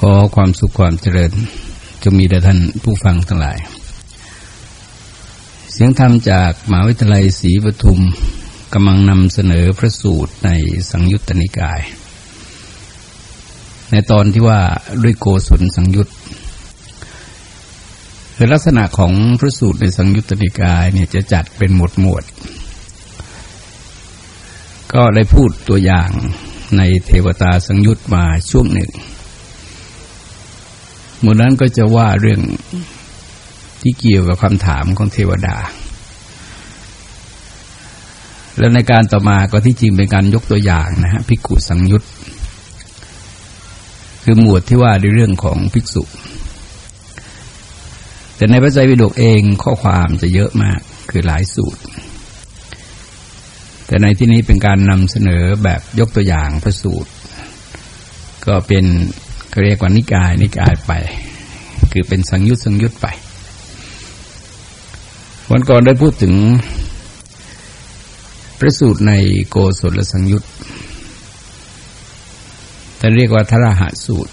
ขอความสุขความเจริญจะมีแด่ท่านผู้ฟังทั้งหลาย เสียงธรรมจากมหาวิทยาลัยศรีปทุมกำลังนำเสนอพระสูตรในสังยุตตนิกาย ในตอนที่ว่าด้วยโกศลสังยุตคือลักษณะของพระสูตรในสังยุตตนิกายเนี่ยจะจัดเป็นหมวดหมวด ก็ได้พูดตัวอย่างในเทวตาสังยุตมาช่วงหนึ่ง มดนั้นก็จะว่าเรื่องที่เกี่ยวกับคำถามของเทวดา แล้วในการต่อมาก็ที่จริงเป็นการยกตัวอย่างนะฮะภิกขุสังยุตคือหมวดที่ว่าในเรื่องของภิกษุ แต่ในพระไตรปิฎกเองข้อความจะเยอะมากคือหลายสูตร แต่ในที่นี้เป็นการนำเสนอแบบยกตัวอย่างพระสูตร ก็เป็น เรียกว่านิกายนิกายไป คือเป็นสังยุตสังยุตไปวันก่อนได้พูดถึงพระสูตรในโกศลสังยุตแต่เรียกว่าทรหะสูตร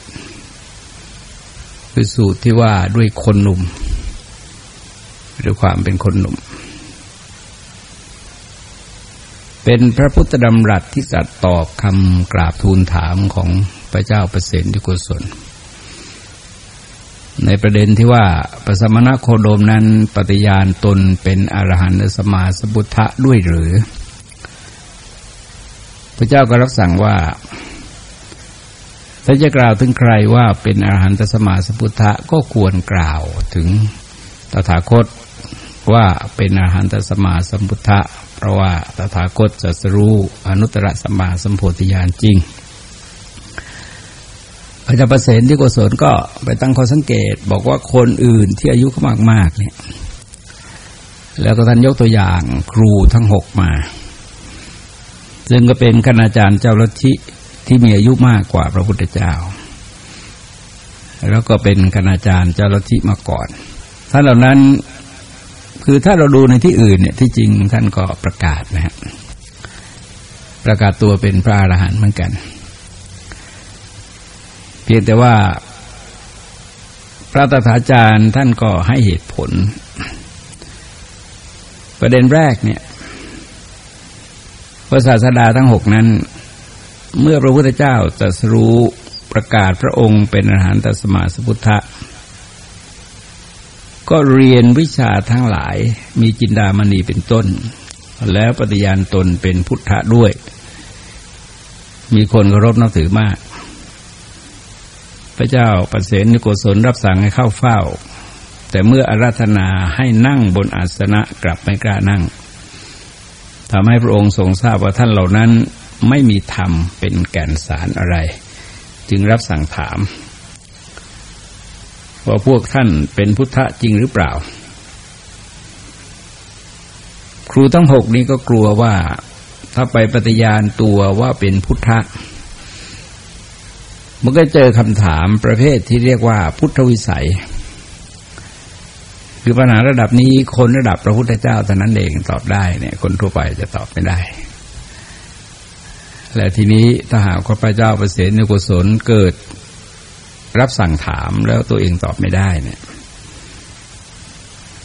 คือสูตรที่ว่าด้วยคนหนุ่มหรือความเป็นคนหนุ่ม เป็นพระพุทธดำรัสที่สัตตอบคำกราบทูลถามของ พระเจ้าประเสนที่กุศล ในประเด็นที่ว่าปสมณโคโดมนั้นปฏิญาณตนเป็นอรหันตสมาสบุทธะด้วยหรือ พระเจ้าก็รับสั่งว่าถ้าจะกล่าวถึงใครว่าเป็นอรหันตสมาสพุทธะก็ควรกล่าวถึงตถาคตว่าเป็นอรหันตสมาสัมพุทธะเพราะว่าตถาคตจะสรู้อนุตตรสมาสัมโพธิญาณจริง พระเจ้าประเสนที่โกศลก็ไปตั้งข้อสังเกต บอกว่าคนอื่นที่อายุเขามากๆเนี่ย แล้วก็ท่านยกตัวอย่างครูทั้งหกมา ซึ่งก็เป็นคณาจารย์เจ้าลัทธิที่มีอายุมากกว่าพระพุทธเจ้า แล้วก็เป็นคณาจารย์เจ้าลัทธิมาก่อนท่านเหล่านั้นคือถ้าเราดูในที่อื่นเนี่ยที่จริงท่านก็ประกาศนะฮะประกาศตัวเป็นพระอรหันต์เหมือนกัน เพียงแต่ว่าพระตถาจารย์ท่านก็ให้เหตุผล ประเด็นแรกเนี่ยพระศาสดาทั้งหกนั้น เมื่อพระพุทธเจ้าจะรู้ประกาศพระองค์เป็นอาหารตสมาสพุทธะก็เรียนวิชาทั้งหลายมีจินดามณีเป็นต้น แล้วปฏิญาณตนเป็นพุทธะด้วย มีคนเคารพนับถือมาก พระเจ้าประเสนนิโกศลรับสั่งให้เข้าเฝ้า แต่เมื่ออาราธนาให้นั่งบนอาสนะกลับไม่กล้านั่งทำให้พระองค์ทรงทราบว่าท่านเหล่านั้นไม่มีธรรมเป็นแก่นสารอะไร จึงรับสั่งถาม ว่าพวกท่านเป็นพุทธะจริงหรือเปล่า ครูทั้งหกนี้ก็กลัวว่าถ้าไปปฏิญาณตัวว่าเป็นพุทธะ มันก็เจอคำถามประเภทที่เรียกว่าพุทธวิสัย คือปัญหาระดับนี้คนระดับพระพุทธเจ้าเท่านั้นเองตอบได้เนี่ยคนทั่วไปจะตอบไม่ได้ และทีนี้ถ้าหากพระเจ้าประเสริฐในกุศลเกิดรับสั่งถามแล้วตัวเองตอบไม่ได้เนี่ย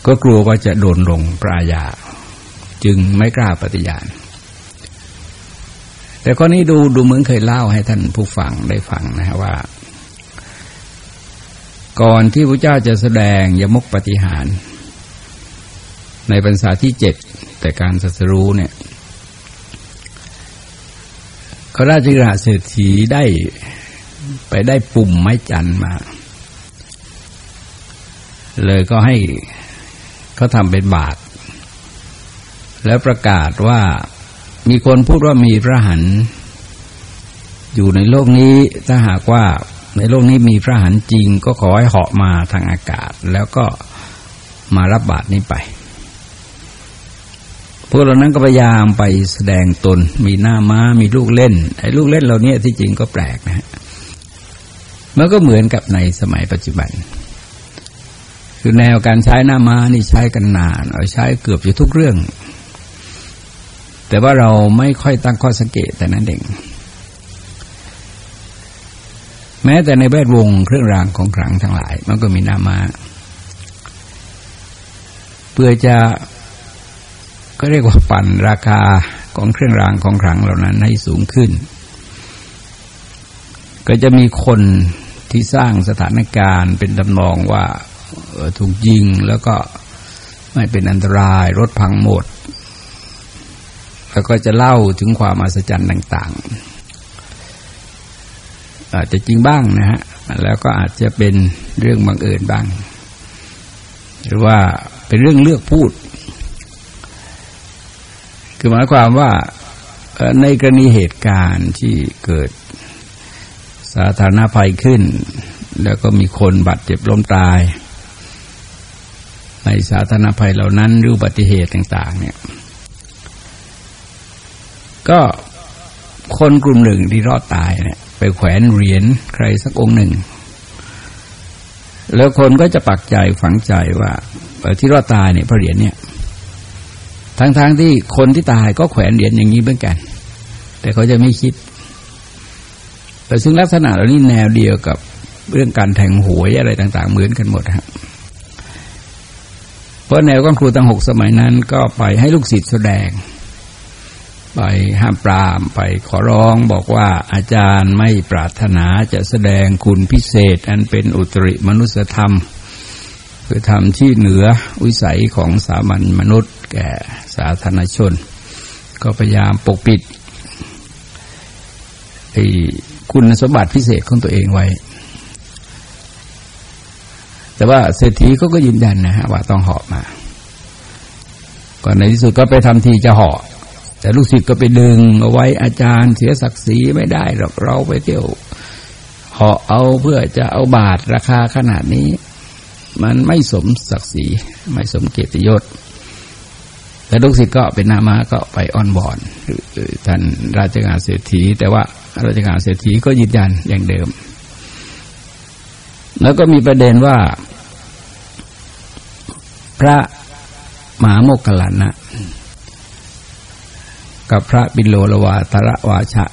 ก็กลัวว่าจะโดนลงปรายาจึงไม่กล้าปฏิญาณ แต่ข้อนี้ดูดูเหมือนเคยเล่าให้ท่านผู้ฟังได้ฟังนะว่า ก่อนที่พระเจ้าจะแสดงยมกปฏิหาร ในพรรษาที่เจ็ดแต่การสัสรู้เนี่ยขราชกิราเศรษฐีได้ไปได้ปุ่มไม้จันมา เลยก็ให้เขาทำเป็นบาท แล้วประกาศว่า มีคนพูดว่ามีพระหันอยู่ในโลกนี้ถ้าหากว่าในโลกนี้มีพระหันจริง ก็ขอให้เหาะมาทางอากาศ แล้วก็มารับบาตรนี้ไป พวกเรานั้นก็พยายามไปแสดงตน มีหน้าม้ามีลูกเล่นไอ้ลูกเล่นเหล่านี้ที่จริงก็แปลกนะฮะมันก็เหมือนกับในสมัยปัจจุบัน คือแนวการใช้หน้าม้านี่ใช้กันนานเอาใช้เกือบอยู่ทุกเรื่อง แต่ว่าเราไม่ค่อยตั้งข้อสังเกตแต่นั้นเองแม้แต่ในแวดวงเครื่องรางของขลังทั้งหลาย มันก็มีนามาเพื่อจะก็เรียกว่าปั่นราคาของเครื่องรางของขลังเหล่านั้นให้สูงขึ้น ก็จะมีคนที่สร้างสถานการณ์เป็นตำนองว่าถูกยิงแล้วก็ไม่เป็นอันตรายรถพังหมด แล้วก็จะเล่าถึงความอัศจรรย์ต่างๆ อาจจะจริงบ้างนะฮะ แล้วก็อาจจะเป็นเรื่องบังเอิญบ้าง หรือว่าเป็นเรื่องเลือกพูด คือหมายความว่าในกรณีเหตุการณ์ที่เกิดสาธารณภัยขึ้น แล้วก็มีคนบาดเจ็บล้มตาย ในสาธารณภัยเหล่านั้นหรืออุบัติเหตุต่าง ๆ เนี่ย ก็คนกลุ่มหนึ่งที่รอดตายเนี่ยไปแขวนเหรียญใครสักองค์หนึ่ง แล้วคนก็จะปักใจฝังใจว่าที่รอดตายเนี่ยพระเหรียญเนี่ยทั้งๆทที่คนที่ตายก็แขวนเหรียญอย่างนี้เหมือนกัน แต่เขาจะไม่คิด แต่ซึ่งลักษณะเหล่านี้แนวเดียวกับเรื่องการแทงหวยอะไรต่าง ๆ เหมือนกันหมดครับเพราะแนวก้อนครูตั้งหกสมัยนั้นก็ไปให้ลูกศิษย์แสดง ไปห้ามปรามไปขอร้องบอกว่าอาจารย์ไม่ปรารถนาจะแสดงคุณพิเศษ อันเป็นอุตริมนุสธรรม คือธรรมที่เหนือวิสัยของสามัญมนุษย์ แก่สาธารณชน ก็พยายามปกปิดคุณสมบัติพิเศษของตัวเองไว้ แต่ว่าเศรษฐีเขาก็ยืนยันนะฮะว่าต้องหาะมา ก่อนในที่สุดก็ไปทำทีจะหาะ แต่ลูกศิษย์ก็ไปดึงเอาไว้อาจารย์เสียศักดิ์ศรีไม่ได้หรอกเราไปเที่ยวเหาะเอาเพื่อจะเอาบาทราคาขนาดนี้ มันไม่สมศักดิ์ศรีไม่สมเกียรติยศแต่ลูกศิษย์ก็เป็นนามาก็ไปอ้อนบอนท่านราชการเศรษฐี แต่ว่าราชการเศรษฐีก็ยืนยันอย่างเดิม แล้วก็มีประเด็นว่า พระมหาโมกขลานะ กับพระบิโลลวาตระวาชะ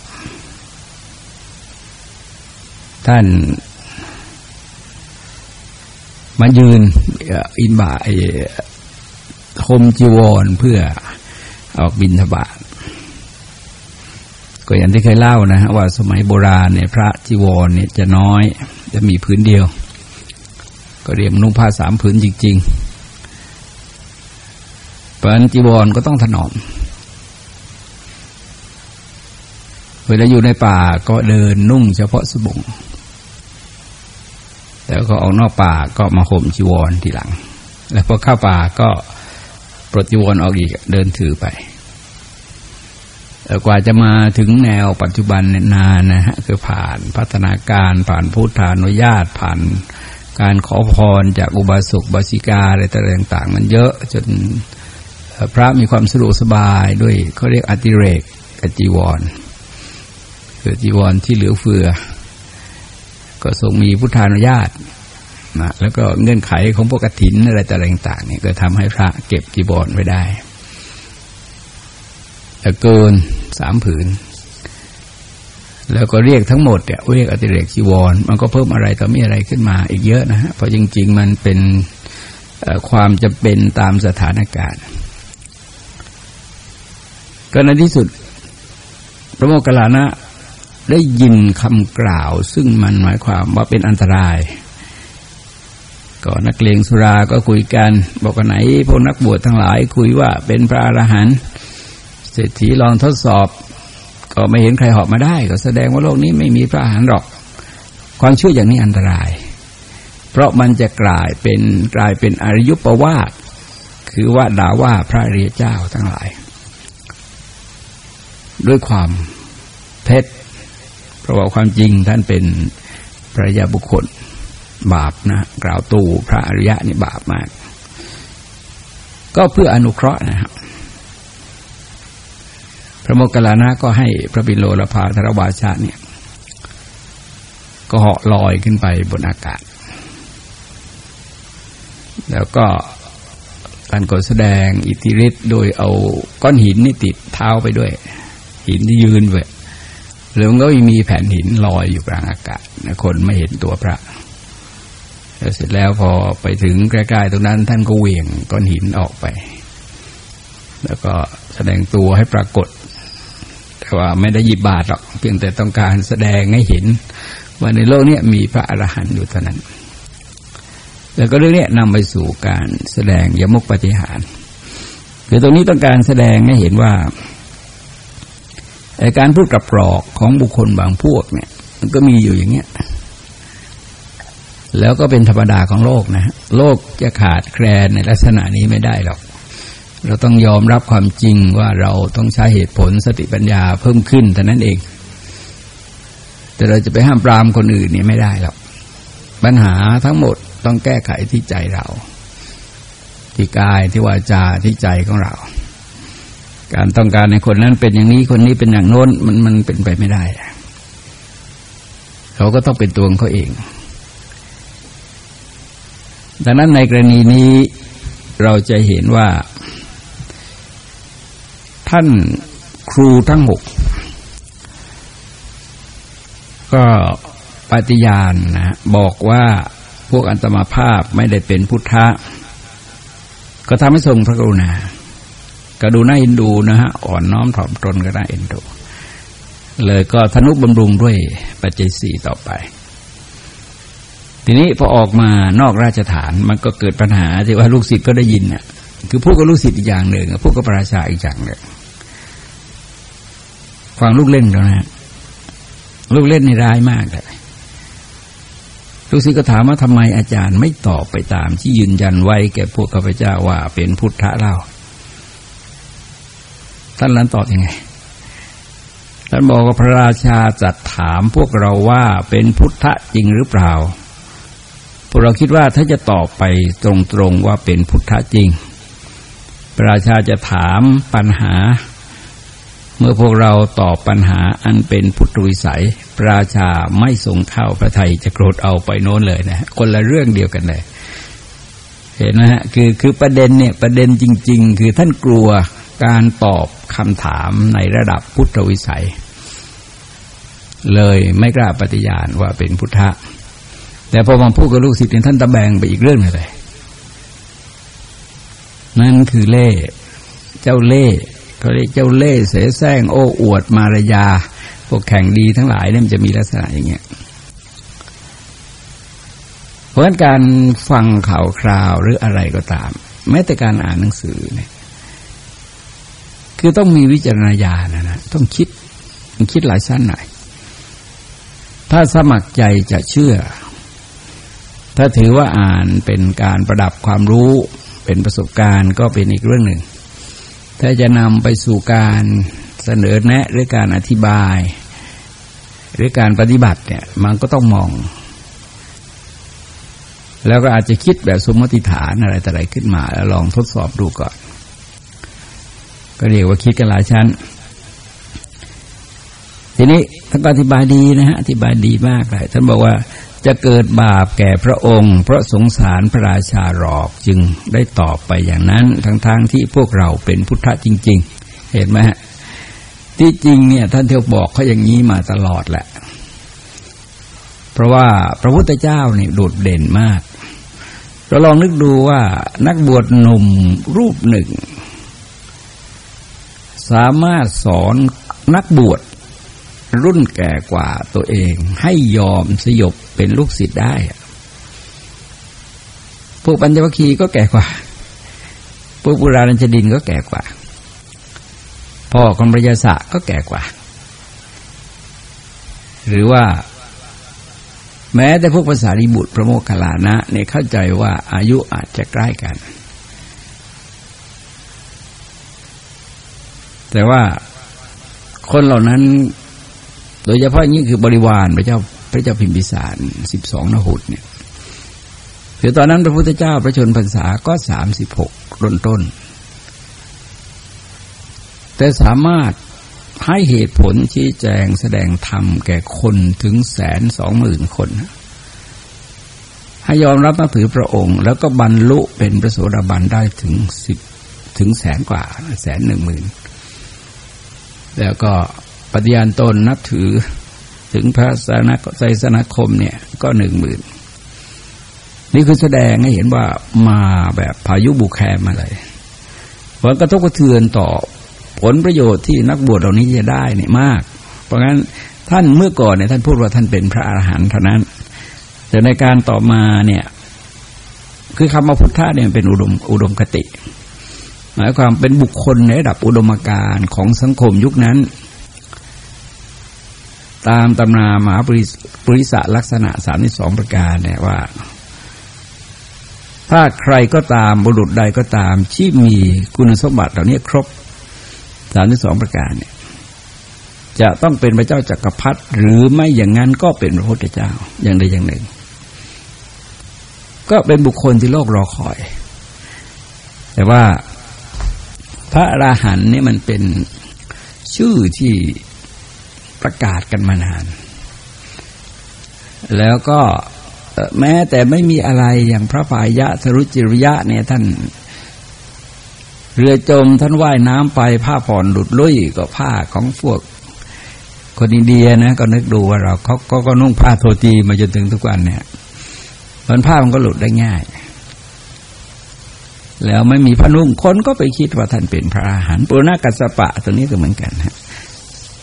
ท่านมายืนอินบาคมจีวรเพื่อออกบินทบาทก็อย่างที่เคยเล่านะฮะว่าสมัยโบราณเนี่ยพระจีวรเนี่ยจะน้อย จะมีพื้นเดียว ก็เรียมนุ่งผ้าสามผืนจริงๆเพราะนั้นจีวรก็ต้องถนอม เวลาอยู่ในป่าก็เดินนุ่งเฉพาะสบง แล้วก็ออกนอกป่าก็มาห่มจีวรทีหลัง แล้วพอเข้าป่าก็ปลดจีวรออกอีกเดินถือไปกว่าจะมาถึงแนวปัจจุบันนานนะฮะคือผ่านพัฒนาการผ่านพุทธานุญาตผ่านการขอพรจากอุบาสกบาสิกาอะไรต่างๆ มันเยอะจนพระมีความสะดวกสบายด้วยเขาเรียกอติเรกกจีวร คือจีวรที่เหลือเฟือ ก็ทรงมีพุทธานุญาตนะแล้วก็เงื่อนไขของพวกกฐินอะไรต่างๆเนี่ยก็ทำให้พระเก็บจีวรไว้ได้เกินสามผืน แล้วก็เรียกทั้งหมดเนี่ยเรียกอติเรกจีวร มันก็เพิ่มอะไรต่อมีอะไรขึ้นมาอีกเยอะนะฮะเพราะจริง ๆ มันเป็นความจะเป็นตามสถานการณ์ ก็ในที่สุด พระโมคคัลลานะ ได้ยินคำกล่าว ซึ่งมันหมายความว่าเป็นอันตราย ก็นักเลงสุราก็คุยกัน บอกกันไหนพวกนักบวชทั้งหลายคุยว่าเป็นพระอรหันต์เศรษฐีลองทดสอบ ก็ไม่เห็นใครหอบมาได้ ก็แสดงว่าโลกนี้ไม่มีพระอรหันต์หรอก ความเชื่ออย่างนี้อันตราย เพราะมันจะกลายเป็นกลายเป็นอริยุปวาทคือว่าด่าว่าพระเรียเจ้าทั้งหลาย ด้วยความเท็จ เพราะว่าความจริงท่านเป็นพระยาบุคคลบาปนะกล่าวตู่พระอริยะนี่บาปมาก ก็เพื่ออนุเคราะห์นะครับพระโมคคัลลานะก็ให้พระบิโลลภาธรวาชาเนี่ย ก็เหาะลอยขึ้นไปบนอากาศ แล้วก็การกดแสดงอิทธิฤทธิ์โดยเอาก้อนหินนี่ติดเท้าไปด้วย หินที่ยืนเว้ หรือมันก็มีแผ่นหินลอยอยู่กลางอากาศนะคนไม่เห็นตัวพระแล้วเสร็จแล้วพอไปถึงใกล้ๆตรงนั้นท่านก็เหวี่ยงก้อนหินออกไป แล้วก็แสดงตัวให้ปรากฏ แต่ว่าไม่ได้หยิบบาทหรอก เพียงแต่ต้องการแสดงให้เห็น ว่าในโลกนี้มีพระอรหันต์อยู่เท่านั้น แล้วก็เรื่องนี้นำไปสู่การแสดงยมกปฏิหารคือตรงนี้ต้องการแสดงให้เห็นว่า การพูดกับปลอกของบุคคลบางพวกเนี่ย มันก็มีอยู่อย่างเงี้ย แล้วก็เป็นธรรมดาของโลกนะ โลกจะขาดแคลนในลักษณะนี้ไม่ได้หรอก เราต้องยอมรับความจริงว่าเราต้องใช้เหตุผลสติปัญญาเพิ่มขึ้นแต่นั้นเอง แต่เราจะไปห้ามปรามคนอื่นนี่ไม่ได้หรอก ปัญหาทั้งหมดต้องแก้ไขที่ใจเรา ที่กายที่วาจาที่ใจของเรา การต้องการในคนนั้นเป็นอย่างนี้คนนี้เป็นอย่างโน้นมันมันเป็นไปไม่ได้ เขาก็ต้องเป็นตัวของเขาเอง ดังนั้นในกรณีนี้เราจะเห็นว่า ท่านครูทั้งหก ก็ปฏิญาณนะบอกว่าพวกอันตมาภาพไม่ได้เป็นพุทธะ ก็ทำให้ทรงพระกรุณา ก็ดูน่าเอ็นดูนะฮะอ่อนน้อมถ่อมตนก็น่าเอ็นดู เลยก็ธนุบำรุงด้วยปัจจัยสี่ต่อไป ทีนี้พอออกมานอกราชฐานมันก็เกิดปัญหาที่ว่าลูกศิษย์ก็ได้ยินน่ะ คือพูดกับลูกศิษย์อีกอย่างหนึ่งพูดกับพระราชาอีกอย่างหนึ่งฟังลูกเล่นแล้วนะลูกเล่นในร้ายมากเลยลูกศิษย์ก็ถามว่าทำไมอาจารย์ไม่ตอบไปตาม ที่ยืนยันไว้แก่พวกข้าพเจ้าว่าเป็นพุทธะเล่า ท่านนั้นตอบอยังไง ท่านบอกว่าพระราชาจัดถามพวกเราว่าเป็นพุทธจริงหรือเปล่า พวกเราคิดว่าถ้าจะตอบไปตรงๆว่าเป็นพุทธจริง พระราชาจะถามปัญหา เมื่อพวกเราตอบปัญหาอันเป็นพุทธวิสัย พระราชาไม่ทรงเข้าพระไทยจะโกรธเอาไปโน้นเลยนะคนละเรื่องเดียวกันเลยเห็นไหมฮะคือคือประเด็นเนี่ยประเด็นจริง ๆ คือท่านกลัว การตอบคำถามในระดับพุทธวิสัย เลยไม่กล้าปฏิญาณว่าเป็นพุทธะ แต่พอมาพูดกับลูกศิษย์ท่านตะแบงไปอีกเรื่องนึงเลยนั่นคือเล่ เจ้าเล่เขาเรียกเจ้าเล่เสแสร้งโอ้อวดมารยา พวกแข่งดีทั้งหลายเนี่ยมันจะมีลักษณะอย่างเงี้ยเพราะการฟังข่าวคราวหรืออะไรก็ตาม แม้แต่การอ่านหนังสือเนี่ย คือต้องมีวิจารณญาณนะนะต้องคิดคิดหลายชั้นหน่อยถ้าสมัครใจจะเชื่อ ถ้าถือว่าอ่านเป็นการประดับความรู้เป็นประสบการณ์ก็เป็นอีกเรื่องหนึ่ง ถ้าจะนำไปสู่การเสนอแนะหรือการอธิบาย หรือการปฏิบัติเนี่ยมันก็ต้องมอง แล้วก็อาจจะคิดแบบสมมติฐานอะไรแต่อะไรขึ้นมา แล้วลองทดสอบดูก่อน ก็เรียกว่าคิดกันหลายชั้น ทีนี้ท่านอธิบายดีนะฮะอธิบายดีมากเลยท่านบอกว่าจะเกิดบาปแก่พระองค์ เพราะสงสารพระราชาหลอกจึงได้ตอบไปอย่างนั้น ทั้งๆทที่พวกเราเป็นพุทธะจริง ๆ เห็นไหมฮะที่จริงเนี่ยท่านเที่ยวบอกเขาอย่างนี้มาตลอดแหละ เพราะว่าพระพุทธเจ้าเนี่ยโดดเด่นมาก เราลองนึกดูว่านักบวชหนุ่มรูปหนึ่ง สามารถสอนนักบวชรุ่นแก่กว่าตัวเอง ให้ยอมสยบเป็นลูกศิษย์ได้ พวกปัญจวัคคีย์ก็แก่กว่า พวกบุราณจดินก็แก่กว่า พ่อของพระยาศะก็แก่กว่า หรือว่า แม้แต่พวกภาษาริบุตรพระโมคคัลลานะเนี่ยเข้าใจว่าอายุอาจจะใกล้กัน แต่ว่าคนเหล่านั้น โดยเฉพาะนี้คือบริวารพระเจ้าพระเจ้าพิมพิสารสิบสองนหุดเนี่ยคือตอนนั้นพระพุทธเจ้าประชนพรรษาก็สามสิบหกต้นต้น แต่สามารถให้เหตุผลชี้แจงแสดงธรรมแก่คนถึงแสนสองหมื่นคน ให้ยอมรับนับถือพระองค์ แล้วก็บรรลุเป็นพระโสดาบันได้ถึงสิบถึงแสนกว่าแสนหนึ่งหมื่น แล้วก็ปฏิญาณตนนับถือถึงพระสานไสสนาคมเนี่ยก็หนึ่งหมื่นนี่คือแสดงให้เห็นว่ามาแบบพายุบุแคมมาเลยผลกระทบกระเทือนต่อผลประโยชน์ที่นักบวชเหล่านี้จะได้เนี่ยมาก เพราะงั้นท่านเมื่อก่อนเนี่ยท่านพูดว่าท่านเป็นพระอรหันต์เท่านั้น แต่ในการต่อมาเนี่ย คือคำว่าพุทธะเนี่ยเป็นอุดมอุดมคติ หมายความเป็นบุคคลในระดับอุดมการณ์ของสังคมยุคนั้น ตามตำนามหาปริศลักษณะสามสองประการเนี่ยว่า ถ้าใครก็ตามบุรุษใดก็ตามที่มีคุณสมบัติเหล่านี้ครบสามสองประการเนี่ยจะต้องเป็นพระเจ้าจากักรพรรดิหรือไม่อย่างนั้นก็เป็นพระพุทธเจ้าอย่างใดอย่างหนึ่ง ก็เป็นบุคคลที่โลกรอคอย แต่ว่า พระอราหันต์นี่มันเป็นชื่อที่ประกาศกันมานาน แล้วก็แม้แต่ไม่มีอะไรอย่างพระปายะสรุจิริยะเนี่ยท่าน เรือจมท่านว่ายน้ำไปผ้าผ่อนหลุดลุ่ยก็ผ้าของพวกคนอินเดียนะก็นึกดูว่าเราเขาก็ก็นุ่งผ้าโทตีมาจนถึงทุกวันเนี่ยมันผ้ามันก็หลุดได้ง่าย แล้วไม่มีพนุ่งคนก็ไปคิดว่าท่านเป็นพระอาหารปุณกัสปะตัวนี้ก็เหมือนกันฮะ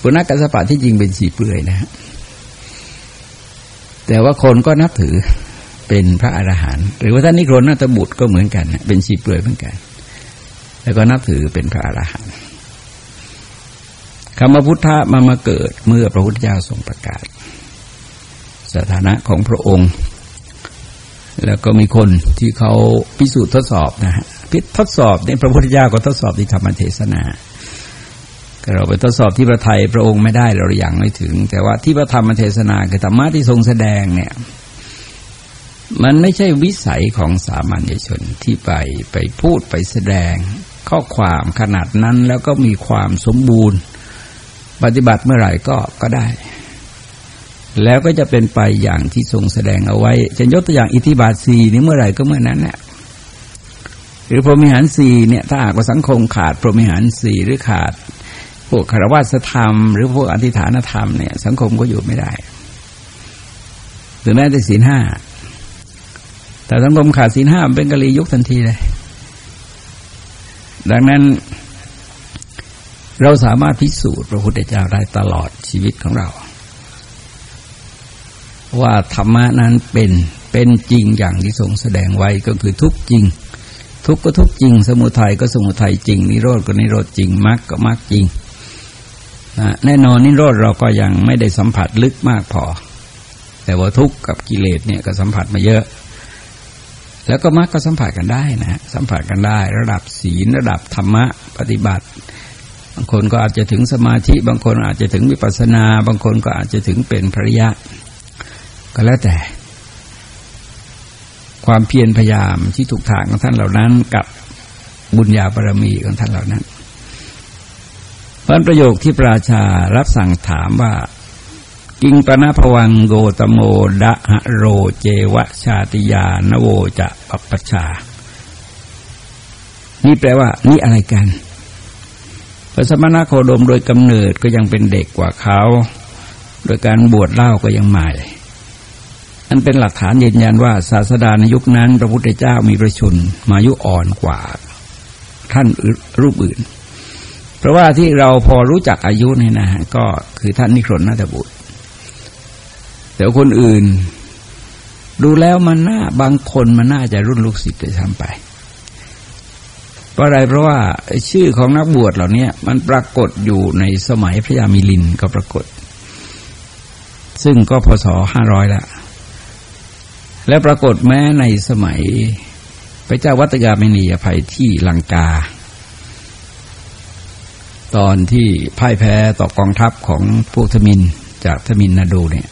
ปุณกัสปะที่จริงเป็นสีเปลือยนะฮะแต่ว่าคนก็นับถือเป็นพระอรหันต์หรือว่าท่านนิโครนนาตบุตรก็เหมือนกันเป็นสีเปลือยเหมือนกัน แล้วก็นับถือเป็นพระอรหันต์คำว่าพุทธะมามาเกิดเมื่อพระพุทธเจ้าทรงประกาศ สถานะของพระองค์ แล้วก็มีคนที่เขาพิสูจน์ทดสอบนะฮะพิทดสอบเนี่ยพระพุทธเจ้าก็ทดสอบที่ธรรมเทศนาเราไปทดสอบที่พระไทยพระองค์ไม่ได้เราอย่างไม่ถึง แต่ว่าที่พระธรรมเทศนาคือธรรมะที่ทรงแสดงเนี่ย มันไม่ใช่วิสัยของสามัญชนที่ไปไปพูดไปแสดง ข้อความขนาดนั้นแล้วก็มีความสมบูรณ์ ปฏิบัติเมื่อไหร่ก็ก็ได้ แล้วก็จะเป็นไปอย่างที่ทรงแสดงเอาไว้จะยกตัวอย่างอิทธิบาทสีนี้เมื่อไหร่ก็เมื่อนั้นแหละหรือพรหมิหารสีเนี่ยถ้าหากว่าสังคมขาดพรหมิหารสีหรือขาด พวกคารวะธรรม หรือพวกอธิฐานธรรมเนี่ย สังคมก็อยู่ไม่ได้หรือแม้แต่ศีลห้าแต่สังคมขาดศีลห้าเป็นกะลียุคทันทีเลย ดังนั้น เราสามารถพิสูจน์พระพุทธเจ้าได้ตลอดชีวิตของเรา ว่าธรรมะนั้นเป็นเป็นจริงอย่างที่ทรงแสดงไว้ก็คือทุกจริง ทุกก็ทุกจริง สมุทัยก็สมุทัยจริง นิโรธก็นิโรธจริงมรรคก็มรรคจริงนะแน่นอนนิโรธเราก็ยังไม่ได้สัมผัสลึกมากพอ แต่ว่าทุกข์กับกิเลสเนี่ยก็สัมผัสมาเยอะ แล้วก็มรรคก็สัมผัสกันได้นะสัมผัสกันได้ ระดับศีลระดับธรรมะปฏิบัติบางคนก็อาจจะถึงสมาธิ บางคนอาจจะถึงวิปัสสนา บางคนก็อาจจะถึงเป็นภริยะ ก็แล้วแต่ ความเพียรพยายามที่ถูกทางของท่านเหล่านั้น กับบุญญาบารมีของท่านเหล่านั้นเพราะประโยคที่ปราชารับสั่งถามว่ากิงปนาภวังโกตโมดะหะโรเจวะชาติยานโวจะปัปปชา นี่แปลว่า นี่อะไรกันพระสมณโคดมโดยกำเนิดก็ยังเป็นเด็กกว่าเขา โดยการบวชเล่าก็ยังใหม่ นั่นเป็นหลักฐานยืนยันว่าศาสดาในยุคนั้น พระพุทธเจ้ามีประชนมายุอ่อนกว่าท่านรูปอื่น เพราะว่าที่เราพอรู้จักอายุเนี่ยนะฮะก็คือท่านนิครนนาถบุตร แต่คนอื่น ดูแล้วมันน่าบางคนมันน่าจะรุ่นลูกศิษย์เลยทำไปเพราะอะไรเพราะว่าชื่อของนักบวชเหล่านี้มันปรากฏอยู่ในสมัยพระยามิลินก็ปรากฏ ซึ่งก็พศห้าร้อยละ และปรากฏแม้ในสมัย พระเจ้าวัตยามินีอภัยที่ลังกา ตอนที่พ่ายแพ้ต่อกองทัพของพวกทมินจากทมินนาดูเนี่ย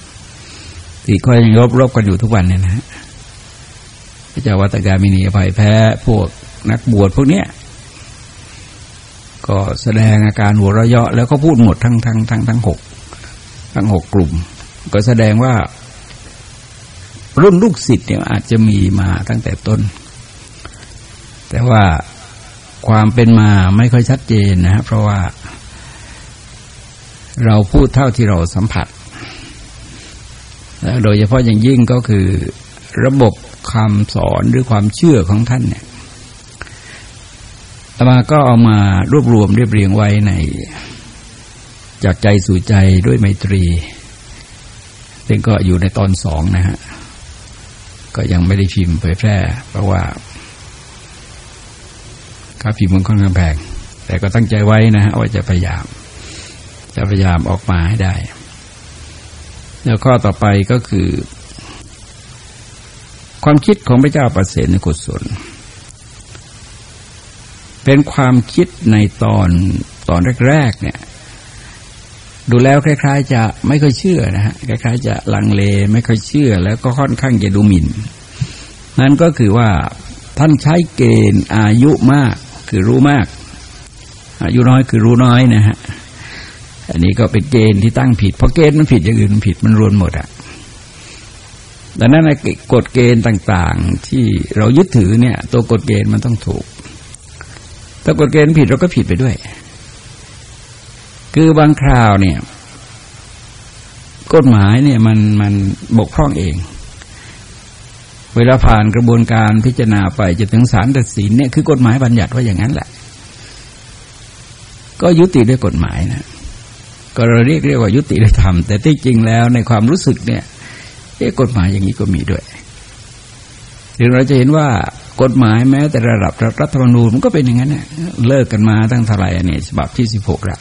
ที่ก็ยังรบรบกันอยู่ทุกวันเนี่ยนะฮะพระเจ้าวัตกามินีอภัยแพ้พวกนักบวชพวกเนี้ยก็แสดงอาการหัวเราะเยาะแล้วก็พูดหมดทั้งทั้งทั้งทั้งหกทั้งหกกลุ่ม ก็แสดงว่า รุ่นลูกศิษย์เนี่ยอาจจะมีมาตั้งแต่ต้น แต่ว่าความเป็นมาไม่ค่อยชัดเจนนะเพราะว่า เราพูดเท่าที่เราสัมผัสและโดยเฉพาะอย่างยิ่งก็คือระบบคำสอนหรือความเชื่อของท่านเนี่ยตมาก็เอามารวบรวมเรียบเรียงไว้ใน จากใจสู่ใจด้วยไมตรีซึ่งก็อยู่ในตอนสองนะฮะ ก็ยังไม่ได้พิมพ์เผยแพร่ เพราะว่าค่าพิมพ์มันค่อนข้างแพงแต่ก็ตั้งใจไว้นะฮะว่าจะพยายาม จะพยายามออกมาให้ได้ แล้วข้อต่อไปก็คือ ความคิดของพระเจ้าประเสริฐในกุศล เป็นความคิดในตอนตอนแรกๆเนี่ย ดูแล้วคล้าย ๆ จะไม่ค่อยเชื่อนะฮะคล้าย ๆ จะลังเลไม่ค่อยเชื่อ แล้วก็ค่อนข้างจะดูหมิ่น นั่นก็คือว่าท่านใช้เกณฑ์อายุมากคือรู้มาก อายุน้อยคือรู้น้อยนะฮะอันนี้ก็เป็นเกณฑ์ที่ตั้งผิดเพราะเกณฑ์มันผิดอย่างอื่นมันผิดมันรวนหมดอะดังนั้นกฎเกณฑ์ต่างๆ ที่เรายึดถือเนี่ย ตัวกฎเกณฑ์มันต้องถูก ถ้ากฎเกณฑ์ผิดเราก็ผิดไปด้วย คือบางคราวเนี่ย กฎหมายเนี่ยมันมันบกพร่องเอง เวลาผ่านกระบวนการพิจารณาไปจะถึงศาลตัดสินเนี่ยคือกฎหมายบัญญัติว่าอย่างนั้นแหละ ก็ยุติด้วยกฎหมายนะก็เราเรียกเรียกว่ายุติด้วยธรรม แต่ที่จริงแล้วในความรู้สึกเนี่ยกฎหมายอย่างนี้ก็มีด้วยถึงเราจะเห็นว่ากฎหมายแม้แต่ระดับรัฐธรรมนูญมันก็เป็นอย่างนั้นเนี่ยเลิกกันมาตั้งเท่าไหร่เนี่ยฉบับที่สิบหกละ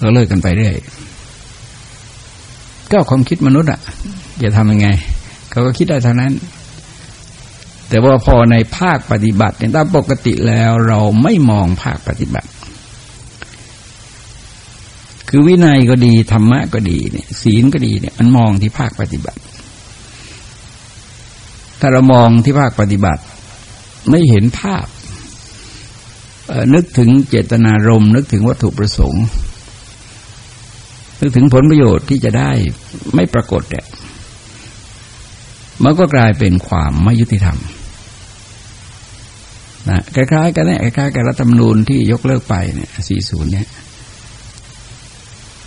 เราเลิกกันไปเรื่อยก็ความคิดมนุษย์อะจะทำยังไง เขาก็คิดได้เท่านั้น แต่ว่าพอในภาคปฏิบัติเนี่ยตามปกติแล้วเราไม่มองภาคปฏิบัติ คือวินัยก็ดี ธรรมะก็ดีเนี่ย ศีลก็ดีเนี่ย มันมองที่ภาคปฏิบัติ ถ้าเรามองที่ภาคปฏิบัติ ไม่เห็นภาพนึกถึงเจตนารมณ์นึกถึงวัตถุประสงค์ นึกถึงผลประโยชน์ที่จะได้ไม่ปรากฏเนี่ยมันก็กลายเป็นความไม่ยุติธรรมนะคล้ายๆ กันเนี่ยคล้ายๆกับรัฐธรรมนูญที่ยกเลิกไปเนี่ยสี่ศูนย์เนี่ย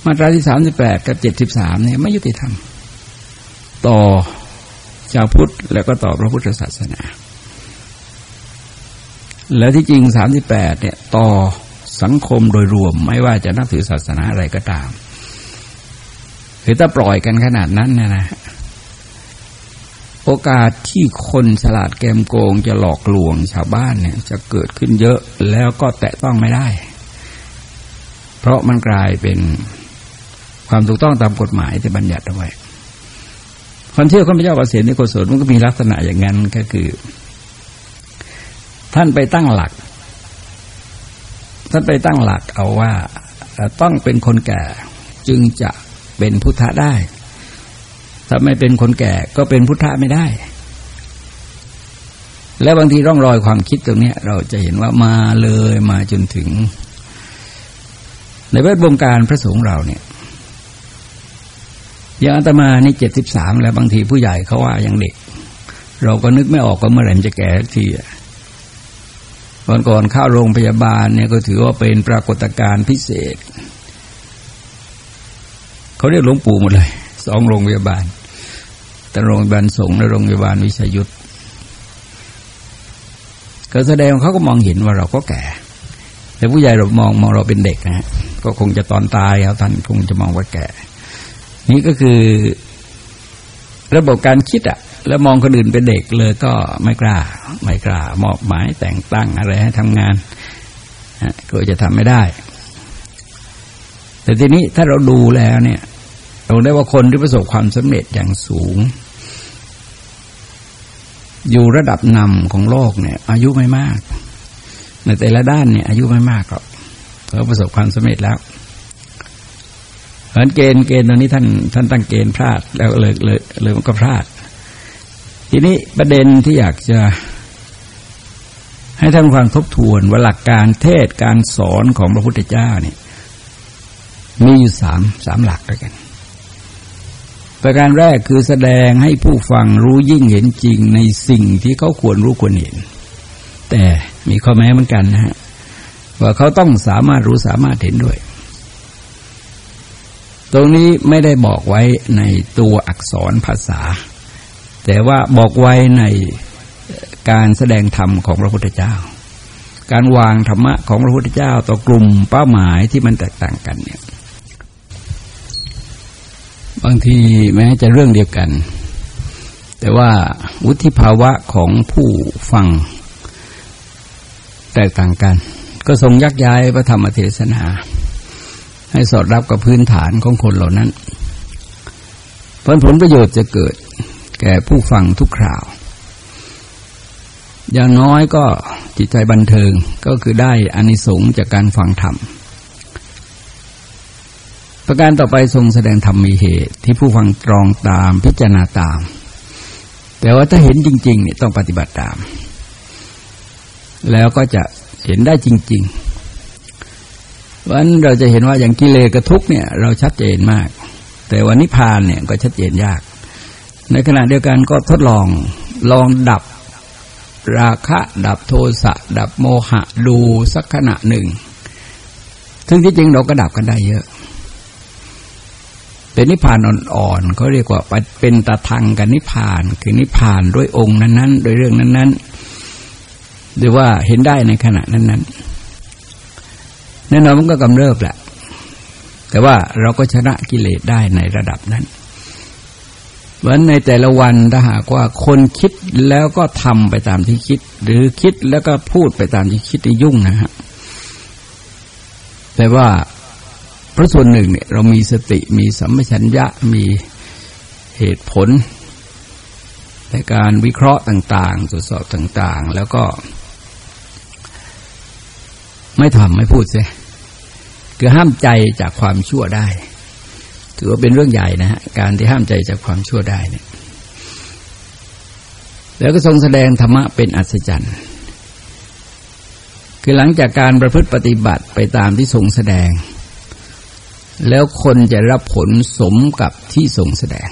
มาตราที่สามสิบแปดกับเจ็ดสิบสามเนี่ยไม่ยุติธรรม ต่อชาวพุทธแล้วก็ต่อพระพุทธศาสนา แล้วที่จริงสามสิบแปดเนี่ย ต่อสังคมโดยรวมไม่ว่าจะนับถือศาสนาอะไรก็ตาม คือถ้าปล่อยกันขนาดนั้นนะนะโอกาสที่คนฉลาดแกมโกงจะหลอกลวงชาวบ้านเนี่ย จะเกิดขึ้นเยอะแล้วก็แตะต้องไม่ได้ เพราะมันกลายเป็นความถูกต้องตามกฎหมายที่บัญญัติเอาไว้ความเชื่อของพเจ้าประเสริฐในกุศลมันก็มีลักษณะอย่างนั้นก็คือ ท่านไปตั้งหลัก ท่านไปตั้งหลักเอาว่าต้องเป็นคนแก่จึงจะ เป็นพุทธะได้ ถ้าไม่เป็นคนแก่ก็เป็นพุทธะไม่ได้ แล้วบางทีร่องรอยความคิดตรงนี้เราจะเห็นว่ามาเลยมาจนถึง ในเวทวงการพระสงฆ์เราเนี่ยอย่างอาตมานี่เจ็ดสิบสามแล้วบางทีผู้ใหญ่เขาว่ายังเด็ก เราก็นึกไม่ออกว่าเมื่อไหร่จะแก่ทีอะก่อนก่อนเข้าโรงพยาบาลเนี่ยก็ถือว่าเป็นปรากฏการณ์พิเศษ เขาเรียกหลวงปู่หมดเลย สองโรงพยาบาลแต่โรงพยาบาลสงฆ์และโรงพยาบาลวิชยุทธก็แสดงเขาก็มองเห็นว่าเราก็แก่ แต่ผู้ใหญ่เรามองมองเราเป็นเด็กนะฮะก็คงจะตอนตายครับท่านคงจะมองว่าแก่ นี่ก็คือระบบการคิดอะแล้วมองคนอื่นเป็นเด็กเลยก็ไม่กล้า ไม่กล้ามอบหมายแต่งตั้งอะไรให้ทำงานก็จะทำไม่ได้ แต่ทีนี้ถ้าเราดูแล้วเนี่ย เราได้ว่าคนที่ประสบความสำเร็จอย่างสูง อยู่ระดับนำของโลกเนี่ย อายุไม่มาก ในแต่ละด้านเนี่ย อายุไม่มากหรอกเขาประสบความสำเร็จแล้วเพราะเกณฑ์เกณฑ์ตรงนี้ท่านท่านตั้งเกณฑ์พลาดแล้วเลยเลยเลยมันก็พลาด ทีนี้ประเด็นที่อยากจะให้ท่านความทบทวนว่าหลักการเทศการสอนของพระพุทธเจ้าเนี่ยมีอยู่สามสามหลักด้วยกัน ประการแรกคือแสดงให้ผู้ฟังรู้ยิ่งเห็นจริงในสิ่งที่เขาควรรู้ควรเห็น แต่มีข้อแม้เหมือนกันนะฮะว่าเขาต้องสามารถรู้สามารถเห็นด้วย ตรงนี้ไม่ได้บอกไว้ในตัวอักษรภาษา แต่ว่าบอกไว้ในการแสดงธรรมของพระพุทธเจ้า การวางธรรมะของพระพุทธเจ้าต่อกลุ่มเป้าหมายที่มันแตกต่างกันเนี่ย บางทีแม้จะเรื่องเดียวกัน แต่ว่าวุฒิภาวะของผู้ฟังแตกต่างกัน ก็ทรงยักย้ายพระธรรมเทศนา ให้สอดรับกับพื้นฐานของคนเหล่านั้น ผลผลประโยชน์จะเกิดแก่ผู้ฟังทุกคราว อย่างน้อยก็จิตใจบันเทิงก็คือได้อานิสงส์จากการฟังธรรม ประการต่อไปทรงแสดงธรรมมีเหตุ ที่ผู้ฟังตรองตามพิจารณาตาม แต่ว่าถ้าเห็นจริงๆเนี่ยต้องปฏิบัติตาม แล้วก็จะเห็นได้จริงๆวันเราจะเห็นว่าอย่างกิเลสกับทุกเนี่ย เราชัดเจนมาก แต่วันนิพพานเนี่ยก็ชัดเจนยาก ในขณะเดียวกันก็ทดลองลองดับราคะ ดับโทสะ ดับโมหะ ดูสักขณะหนึ่ง ซึ่งที่จริงเราก็ดับกันได้เยอะ เป็นนิพพานอ่อนๆเขาเรียกว่าเป็นตาทังกันนิพพาน คือนิพพานด้วยองค์นั้นๆโดยเรื่องนั้นๆหรือว่าเห็นได้ในขณะนั้นๆแน่นอนมันก็กำเริบแหละแต่ว่าเราก็ชนะกิเลสได้ในระดับนั้นวันในแต่ละวันถ้าหากว่าคนคิดแล้วก็ทำไปตามที่คิด หรือคิดแล้วก็พูดไปตามที่คิดยุ่งนะฮะแต่ว่า เพราะส่วนหนึ่งเนี่ยเรามีสติมีสัมปชัญญะมีเหตุผล ในการวิเคราะห์ต่างๆ ตรวจสอบต่าง ๆ แล้วก็ ไม่ทำไม่พูดเสียคือห้ามใจจากความชั่วได้ ถือว่าเป็นเรื่องใหญ่นะฮะการที่ห้ามใจจากความชั่วได้เนี่ยแล้วก็ทรงแสดงธรรมะเป็นอัศจรรย์ คือหลังจากการประพฤติปฏิบัติไปตามที่ทรงแสดง แล้วคนจะรับผลสมกับที่ทรงแสดง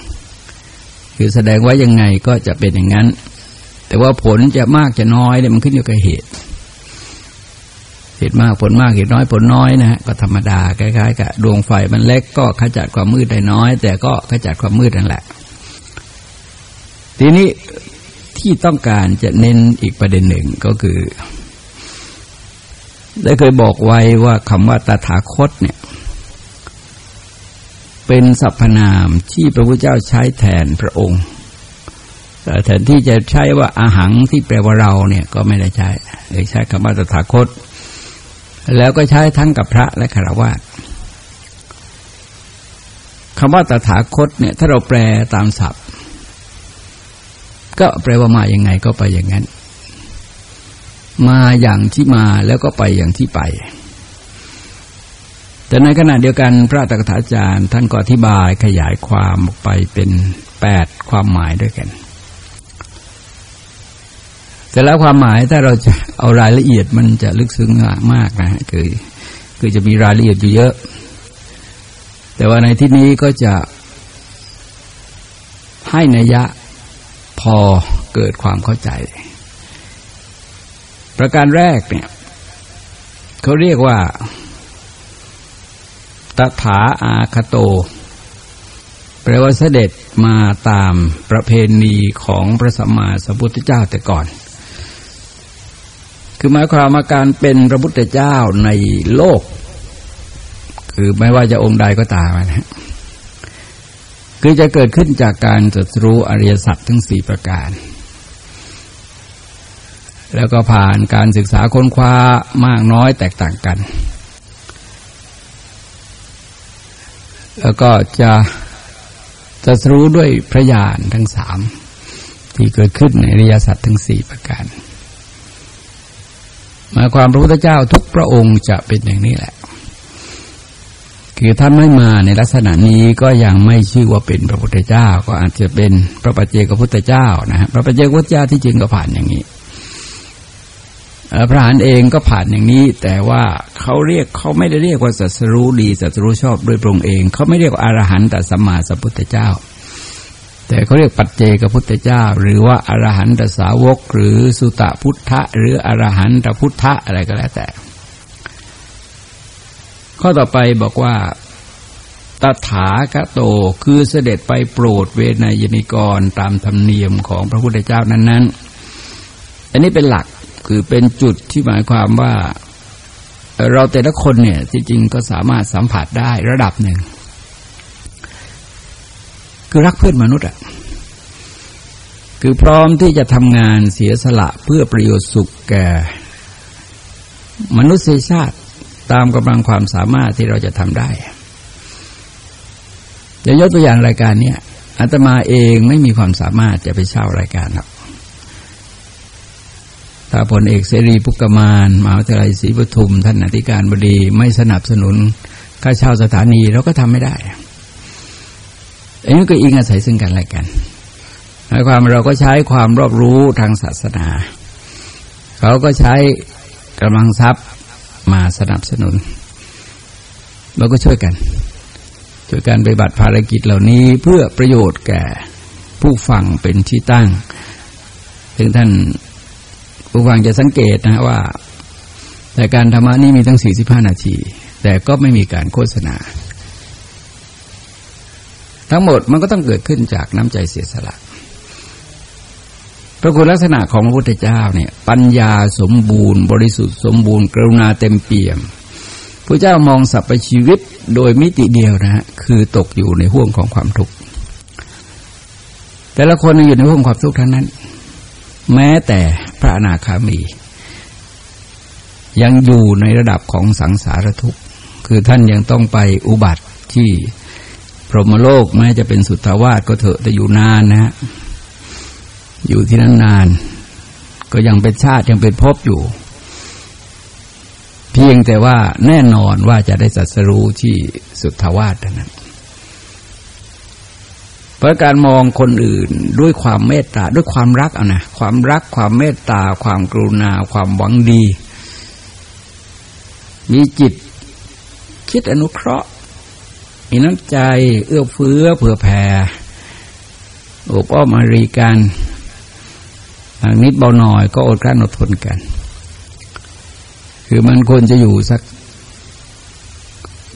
คือแสดงว่ายังไงก็จะเป็นอย่างนั้น แต่ว่าผลจะมากจะน้อยเนี่ยมันขึ้นอยู่กับเหตุ เหตุมากผลมากเหตุน้อยผลน้อยนะฮะก็ธรรมดาคล้ายๆกับดวงไฟมันเล็กก็ขจัดความมืดได้น้อย แต่ก็ขจัดความมืดนั่นแหละ ทีนี้ที่ต้องการจะเน้นอีกประเด็นหนึ่งก็คือ ได้เคยบอกไว้ว่าคำว่าตถาคตเนี่ย เป็นสรรพนามที่พระพุทธเจ้าใช้แทนพระองค์แทนที่จะใช้ว่าอาหังที่แปลว่าเราเนี่ยก็ไม่ได้ใช้เลยใช้คำว่าตถาคต แล้วก็ใช้ทั้งกับพระและคารวะคำว่าตถาคตเนี่ยถ้าเราแปลตามศัพท์ ก็แปลว่ามาอย่างไงก็ไปอย่างนั้น มาอย่างที่มาแล้วก็ไปอย่างที่ไป แต่ในขณะเดียวกันพระตถาจารย์ ท่านก็อธิบายขยายความออกไปเป็นแปดความหมายด้วยกัน แต่แล้วความหมายถ้าเราจะเอารายละเอียดมันจะลึกซึ้งมากนะคือคือจะมีรายละเอียดอยู่เยอะ แต่ว่าในที่นี้ก็จะให้นัยยะพอเกิดความเข้าใจ ประการแรกเนี่ยเขาเรียกว่า ตถาอาคโต แปลว่าเสด็จมาตามประเพณีของพระสัมมาสัมพุทธเจ้าแต่ก่อน คือหมายความว่าการเป็นพระพุทธเจ้าในโลก คือไม่ว่าจะองค์ใดก็ตามนะคือจะเกิดขึ้นจากการตรัสรู้อริยสัจทั้งสี่ประการ แล้วก็ผ่านการศึกษาค้นคว้ามากน้อยแตกต่างกัน แล้วก็จะจะรู้ด้วยพระญาณทั้งสามที่เกิดขึ้นในริยสัจทั้งสี่ประการหมายความพระพุทธเจ้าทุกพระองค์จะเป็นอย่างนี้แหละ คือท่านไม่มาในลักษณะนี้ก็ยังไม่ชื่อว่าเป็นพระพุทธเจ้า ก็อาจจะเป็นพระปัจเจกพุทธเจ้านะฮะพระปัจเจกพุทธเจ้าที่จริงก็ผ่านอย่างนี้ พระหานเองก็ผ่านอย่างนี้ แต่ว่าเขาเรียกเขาไม่ได้เรียกว่าสัสรู้ดีสัสรู้ชอบด้วยพระองค์เอง เขาไม่เรียกว่าอรหันต์แต่สัมมาสัมพุทธเจ้า แต่เขาเรียกปัจเจกพุทธเจ้า หรือว่าอรหันตสาวก หรือสุตะพุทธะ หรืออรหันตพุทธะอะไรก็แล้วแต่ ข้อต่อไปบอกว่าตถาคโตคือเสด็จไปโปรดเวนยนิกรตามธรรมเนียมของพระพุทธเจ้านั้น ๆ อันนี้เป็นหลัก คือเป็นจุดที่หมายความว่า เราแต่ละคนเนี่ยที่จริงก็สามารถสัมผัสได้ระดับหนึ่ง คือรักเพื่อนมนุษย์อะคือพร้อมที่จะทำงานเสียสละเพื่อประโยชน์สุขแก่ มนุษยชาติตามกำลังความสามารถที่เราจะทำได้จะยกตัวอย่างรายการเนี้ยอาตมาเองไม่มีความสามารถจะไปเช่ารายการหรอก ถ้าพลเอกเสรีพุกมานมหาวิทยาลัยศรีปทุม ท่านอธิการบดีไม่สนับสนุนค่าเช่าสถานีเราก็ทำไม่ได้อันนี้ก็อิงอาศัยซึ่งกันและกันหมายความเราก็ใช้ความรอบรู้ทางศาสนา เขาก็ใช้กำลังทรัพย์มาสนับสนุนเราก็ช่วยกันช่วยการปฏิบัติภารกิจเหล่านี้เพื่อประโยชน์แก่ผู้ฟังเป็นที่ตั้งถึงท่าน ผู้ฟังจะสังเกตนะว่า แต่การธรรมะนี้มีตั้งสี่สิบห้านาที แต่ก็ไม่มีการโฆษณา ทั้งหมดมันก็ต้องเกิดขึ้นจากน้ำใจเสียสละพระคุณลักษณะของพระพุทธเจ้าเนี่ย ปัญญาสมบูรณ์ บริสุทธิ์สมบูรณ์ กรุณาเต็มเปี่ยมพระเจ้ามองสรรพชีวิตโดยมิติเดียวนะฮะคือตกอยู่ในห่วงของความทุกข์แต่ละคนอยู่ในห่วงความทุกข์ทั้งนั้น แม้แต่ พระอนาคามี ยังอยู่ในระดับของสังสารทุกข์คือท่านยังต้องไปอุบัติที่พรหมโลกแม้จะเป็นสุทธาวาสก็เถอะแต่อยู่นานนะฮะอยู่ที่นั่นนาน ก็ยังเป็นชาติยังเป็นภพอยู่ เพียงแต่ว่าแน่นอนว่าจะได้สัสรู้ที่สุทธาวาสนั้น เพราะการมองคนอื่นด้วยความเมตตาด้วยความรักอนะความรักความเมตตา ความกรุณา ความหวังดี มีจิตคิดอนุเคราะห์มีน้ำใจเอื้อเฟื้อเผื่อแผ่อบอ้อมอารีกันบางนิดเบาหน่อยก็อดกลั้นอดทนกัน คือมันควรจะอยู่สัก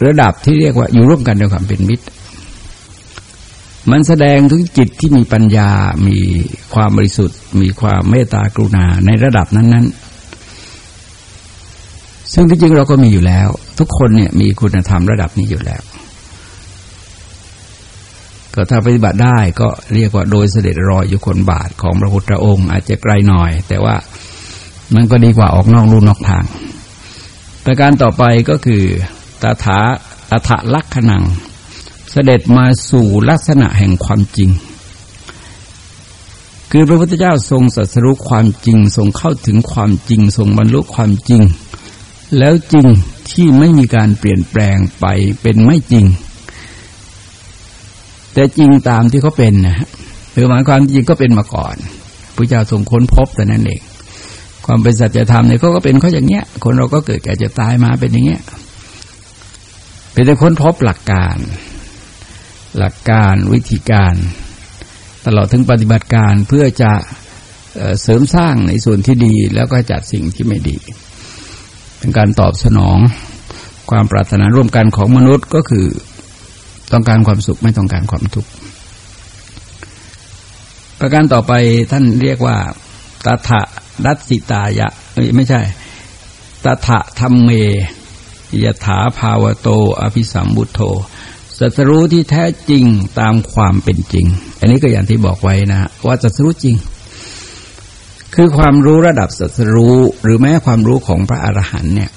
ระดับที่เรียกว่าอยู่ร่วมกันด้วยความเป็นมิตร มันแสดงถึงจิตที่มีปัญญา มีความบริสุทธิ์ มีความเมตตากรุณาในระดับนั้น ๆ ซึ่งที่จริงเราก็มีอยู่แล้ว ทุกคนเนี่ยมีคุณธรรมระดับนี้อยู่แล้ว ก็ถ้าปฏิบัติได้ก็เรียกว่าโดยเสด็จรอยอยู่คนบาทของพระพุทธองค์ อาจจะไกลหน่อย แต่ว่ามันก็ดีกว่าออกนอกลู่นอกทาง ประการต่อไปก็คือตถาตถาลักขณัง เสด็จมาสู่ลักษณะแห่งความจริง คือพระพุทธเจ้าทรงสัสรุความจริง ทรงเข้าถึงความจริง ทรงบรรลุความจริง แล้วจริงที่ไม่มีการเปลี่ยนแปลงไปเป็นไม่จริง แต่จริงตามที่เขาเป็นนะคือหมายความจริงก็เป็นมาก่อนพระเจ้าทรงค้นพบแต่นั้นเองความเป็นสัจธรรมเนี่ยเขาก็เป็นเขาอย่างเงี้ย คนเราก็เกิดแก่จะตายมาเป็นอย่างเงี้ยเป็นแต่ค้นพบหลักการ หลักการวิธีการ ตลอดถึงปฏิบัติการเพื่อจะเสริมสร้างในส่วนที่ดีแล้วก็จัดสิ่งที่ไม่ดี เป็นการตอบสนองความปรารถนาร่วมกันของมนุษย์ก็คือต้องการความสุขไม่ต้องการความทุกข์ประการต่อไปท่านเรียกว่าตถะดัตสิตายะไม่ใช่ตถะธรรมเมยถาภาวโต อภิสัมบุตโธ สัตรู้ที่แท้จริงตามความเป็นจริง อันนี้ก็อย่างที่บอกไว้นะว่าสัตรู้จริง คือความรู้ระดับสัตรู้หรือแม้ความรู้ของพระอรหันต์เนี่ย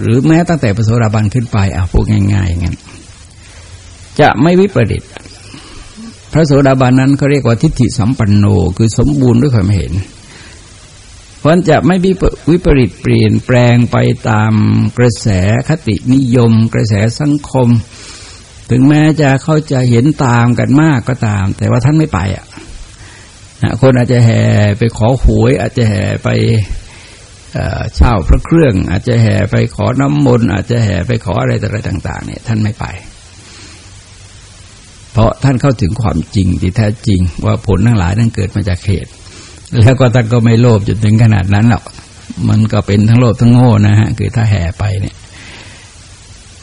หรือแม้ตั้งแต่พระโสดาบันขึ้นไปอะพูดง่ายๆอย่างนั้นจะไม่วิปริตพระโสดาบันนั้นเขาเรียกว่าทิฏฐิสัมปันโนคือสมบูรณ์ด้วยความเห็น เพราะจะไม่วิปริตเปลี่ยนแปลงไปตามกระแสคตินิยม กระแสสังคม ถึงแม้จะเขาจะเห็นตามกันมากก็ตาม แต่ว่าท่านไม่ไปอะนะคนอาจจะแห่ไปขอหวยอาจจะแห่ไปเช่าพระเครื่อง อาจจะแห่ไปขอน้ำมนต์อาจจะแห่ไปขออะไรต่าง ๆ เนี่ยท่านไม่ไป เพราะท่านเข้าถึงความจริงที่แท้จริง ว่าผลทั้งหลายนั้นเกิดมาจากเหตุแล้วก็ท่านก็ไม่โลภจนถึงขนาดนั้นหรอกมันก็เป็นทั้งโลภทั้งโง่นะฮะคือถ้าแห่ไปเนี่ย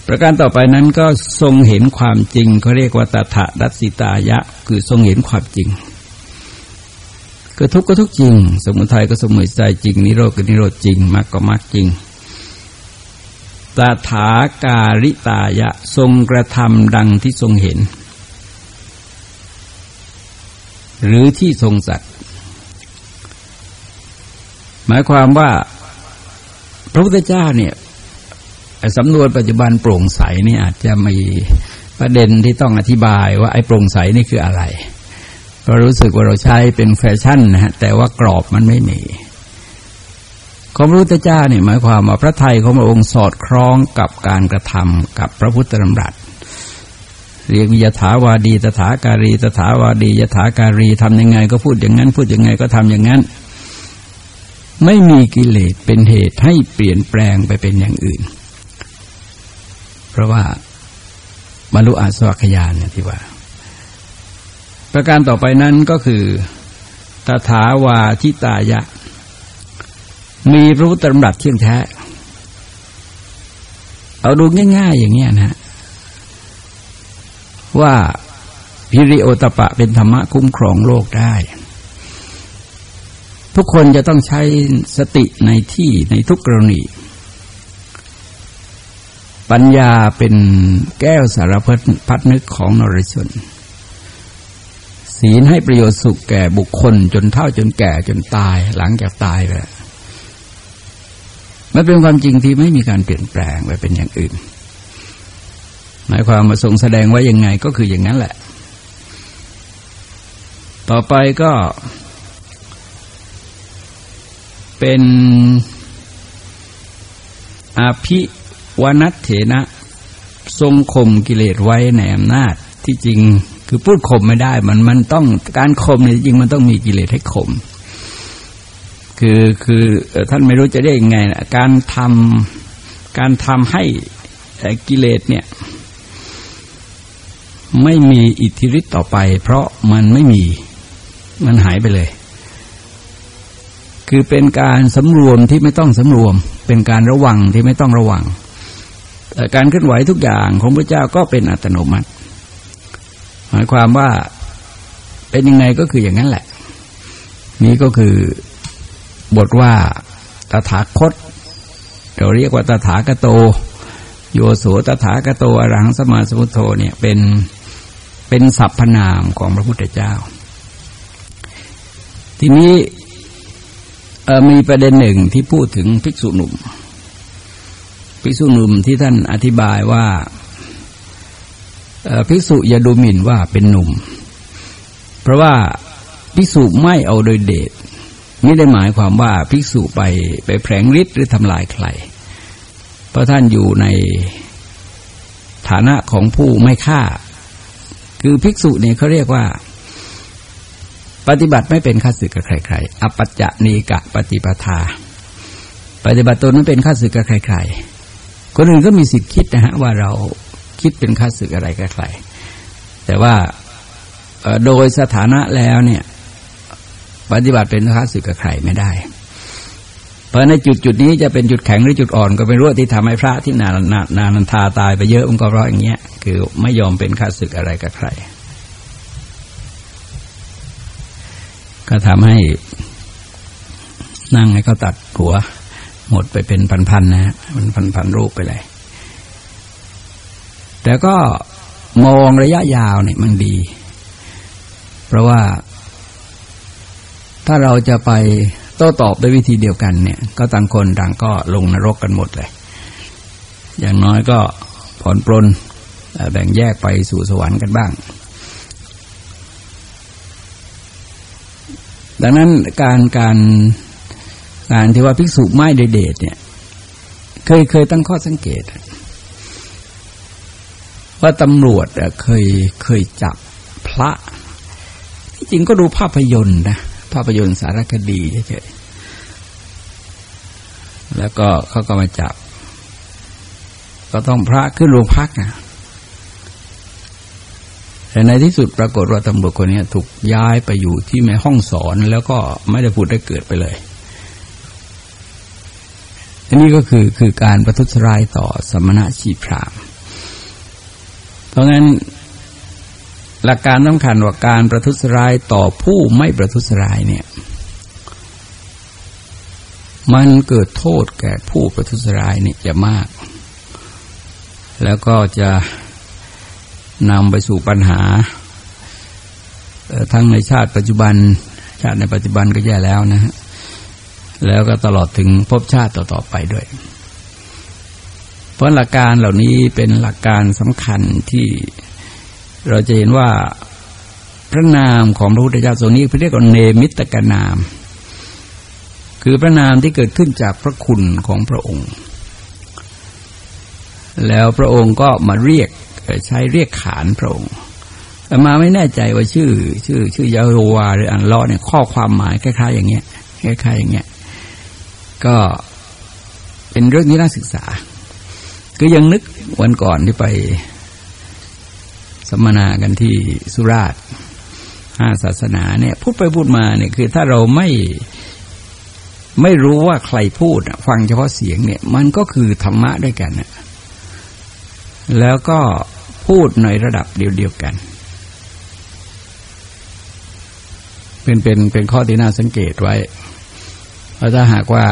ประการต่อไปนั้นก็ทรงเห็นความจริงเขาเรียกว่าตถาดัสิตายะ คือทรงเห็นความจริงก็ทุกข์ก็ทุกข์จริง สมุทัยก็สมุทัยจริงนิโรธก็นิโรธจริงมรรคก็มรรคจริงตถาการิตายะทรงกระทำดังที่ทรงเห็น หรือที่ทรงสัตว์หมายความว่าพระพุทธเจ้าเนี่ย สำนวนปัจจุบันโปร่งใสนี่อาจจะมีประเด็นที่ต้องอธิบายว่าไอ้โปร่งใสนี่คืออะไรเพราะรู้สึกว่าเราใช้เป็นแฟชั่นนะฮะแต่ว่ากรอบมันไม่มีของพระพุทธเจ้าเนี่ยหมายความว่าพระไทยของพระองค์สอดคล้องกับการกระทำกับพระพุทธธรรมรัตเรียกวิยถาวาดีตถาการีตถาวาดียถาการีทำยังไง ก็พูดอย่างนั้น พูดยังไงก็ทำอย่างนั้น ไม่มีกิเลสเป็นเหตุให้เปลี่ยนแปลงไปเป็นอย่างอื่น เพราะว่าบรรลุอาสวัคยานเนี่ยที่ว่า ประการต่อไปนั้นก็คือตถาวาทิตายะ มีพระพุทธธรรมรัตเที่ยงแท้ เอาดูง่าย ๆ อย่างเงี้ยนะ ว่าพิริโอตปะเป็นธรรมะคุ้มครองโลกได้ ทุกคนจะต้องใช้สติในที่ในทุกกรณี ปัญญาเป็นแก้วสารพัดนึกของนรชน ศีลให้ประโยชน์สุขแก่บุคคล จนเท่าจนแก่จนตายหลังจากตายไปมันเป็นความจริงที่ไม่มีการเปลี่ยนแปลงไปเป็นอย่างอื่น หมายความมาทรงแสดงไว้ยังไงก็คืออย่างนั้นแหละ ต่อไปก็เป็นอาภิ วนัตเถนะ ทรงข่มกิเลสไว้ในอำนาจที่จริงคือพูดข่มไม่ได้ มันมันต้องการข่มเนี่ยจริงมันต้องมีกิเลสให้ข่มคือคือท่านไม่รู้จะได้ยังไงนะการทำการทำให้กิเลสเนี่ย ไม่มีอิทธิฤทธิ์ต่อไป เพราะมันไม่มีมันหายไปเลย คือเป็นการสำรวมที่ไม่ต้องสำรวม เป็นการระวังที่ไม่ต้องระวัง การเคลื่อนไหวทุกอย่างของพระเจ้าก็เป็นอัตโนมัติ หมายความว่าเป็นยังไงก็คืออย่างนั้นแหละ นี้ก็คือบทว่าตถาคต เราเรียกว่าตถาคโต โยโสตถาคโตอรังสมาสมุทโธเนี่ยเป็นเป็นสรรพนามของพระพุทธเจ้า ทีนี้มีประเด็นหนึ่งที่พูดถึงภิกษุหนุ่ม ภิกษุหนุ่มที่ท่านอธิบายว่าภิกษุอย่าดูหมิ่นว่าเป็นหนุ่ม เพราะว่าภิกษุไม่เอาโดยเดชไม่ได้หมายความว่าภิกษุไปไปแผลงฤทธิ์หรือทำลายใคร เพราะท่านอยู่ในฐานะของผู้ไม่ฆ่า คือภิกษุเนี่ยเขาเรียกว่า ปฏิบัติไม่เป็นข้าศึกกับใคร ๆอปัจจนีกะปฏิปทา ปฏิบัติตนไม่เป็นข้าศึกกับใคร ๆ คนอื่นก็มีสิทธิ์คิดนะฮะว่าเราคิดเป็นค่าศึกอะไรกับใครแต่ว่าโดยสถานะแล้วเนี่ย ปฏิบัติเป็นค่าศึกกับใครไม่ได้ เพราะในจุดจุดนี้จะเป็นจุดแข็งหรือจุดอ่อนก็ไม่รู้ที่ทำให้พระที่นานานานันทาตายไปเยอะมันก็เพราะอย่างเงี้ย คือไม่ยอมเป็นค่าศึกอะไรกับใคร ก็ทำให้นั่งให้เขาตัดหัว หมดไปเป็นพันๆนะฮะมันพันๆรูปไปเลย แต่ก็มองระยะยาวเนี่ยมันดี เพราะว่า ถ้าเราจะไปโต้ตอบด้วยวิธีเดียวกันเนี่ย ก็ต่างคนต่างก็ลงนรกกันหมดเลย อย่างน้อยก็ผ่อนปลนแบ่งแยกไปสู่สวรรค์กันบ้าง ดังนั้นการการ การที่ว่าภิกษุไม่เดชเนี่ย เคยเคยตั้งข้อสังเกต ว่าตำรวจเคยเคยจับพระที่จริงก็ดูภาพยนตร์นะภาพยนตร์สารคดีเฉยๆแล้วก็เขาก็มาจับ ก็ต้องพระขึ้นโรงพักนะแต่ในที่สุดปรากฏว่าตำรวจคนนี้ถูกย้ายไปอยู่ที่แม่ห้องสอนแล้วก็ไม่ได้พูดได้เกิดไปเลย อันนี้ก็คือคือการประทุษร้ายต่อสมณะชีพรามเพราะงั้นหลักการสำคัญว่าการประทุษร้ายต่อผู้ไม่ประทุษร้ายเนี่ย มันเกิดโทษแก่ผู้ประทุษร้ายเนี่ยจะมาก แล้วก็จะนำไปสู่ปัญหา ทั้งในชาติปัจจุบัน ชาติในปัจจุบันก็แย่แล้วนะฮะ แล้วก็ตลอดถึงภพชาติต่อๆไปด้วย เพราะหลักการเหล่านี้เป็นหลักการสำคัญที่เราจะเห็นว่าพระนามของพระพุทธเจ้าทรงนี้เรียกว่าเนมิตกนาม คือพระนามที่เกิดขึ้นจากพระคุณของพระองค์ แล้วพระองค์ก็มาเรียกใช้เรียกขานพระองค์แต่มาไม่แน่ใจว่าชื่อ ชื่อ ชื่อยาโรวาหรืออันลอเนี่ยข้อความหมายคล้ายๆอย่างเงี้ยคล้ายๆอย่างเงี้ย ก็เป็นเรื่องนี้น่าศึกษา ก็ยังนึกวันก่อนที่ไปสัมมนากันที่สุราษฎร์ห้าศาสนาเนี่ยพูดไปพูดมาเนี่ยคือถ้าเราไม่ไม่รู้ว่าใครพูดฟังเฉพาะเสียงเนี่ย มันก็คือธรรมะด้วยกันนะแล้วก็พูดในระดับเดียวกัน เป็นเป็นเป็นข้อที่น่าสังเกตไว้ ถ้าหากว่า